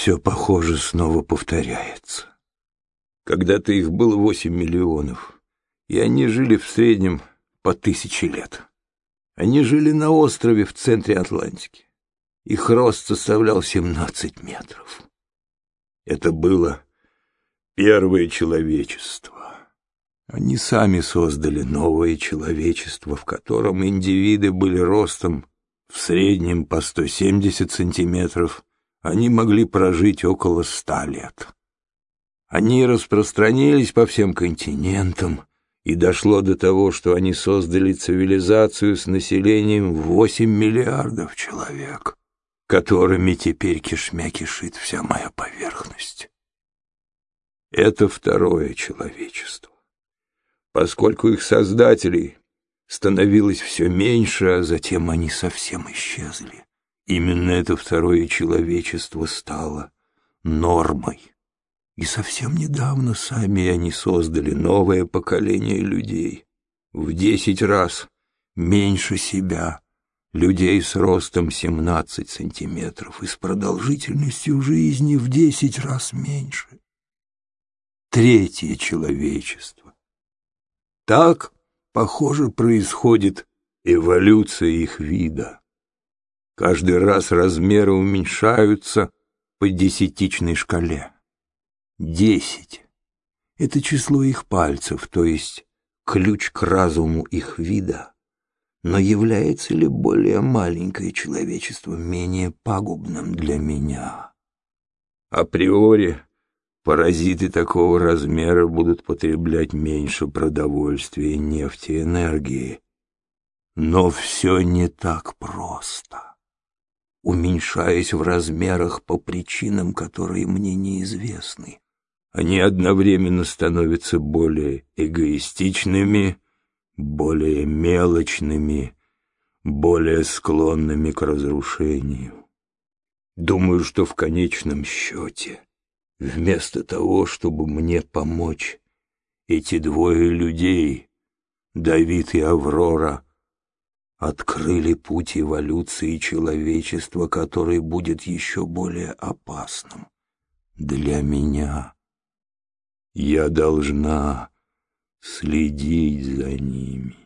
все, похоже, снова повторяется. Когда-то их было восемь миллионов, и они жили в среднем по тысяче лет. Они жили на острове в центре Атлантики. Их рост составлял 17 метров. Это было первое человечество. Они сами создали новое человечество, в котором индивиды были ростом в среднем по 170 сантиметров, они могли прожить около ста лет. Они распространились по всем континентам, и дошло до того, что они создали цивилизацию с населением 8 миллиардов человек, которыми теперь кишмя кишит вся моя поверхность. Это второе человечество. Поскольку их создателей становилось все меньше, а затем они совсем исчезли. Именно это второе человечество стало нормой. И совсем недавно сами они создали новое поколение людей. В десять раз меньше себя, людей с ростом 17 сантиметров и с продолжительностью жизни в десять раз меньше. Третье человечество. Так Похоже, происходит эволюция их вида. Каждый раз размеры уменьшаются по десятичной шкале. Десять — это число их пальцев, то есть ключ к разуму их вида. Но является ли более маленькое человечество менее пагубным для меня? Априори Паразиты такого размера будут потреблять меньше продовольствия, нефти энергии. Но все не так просто. Уменьшаясь в размерах по причинам, которые мне неизвестны, они одновременно становятся более эгоистичными, более мелочными, более склонными к разрушению. Думаю, что в конечном счете Вместо того, чтобы мне помочь, эти двое людей, Давид и Аврора, открыли путь эволюции человечества, который будет еще более опасным для меня. Я должна следить за ними.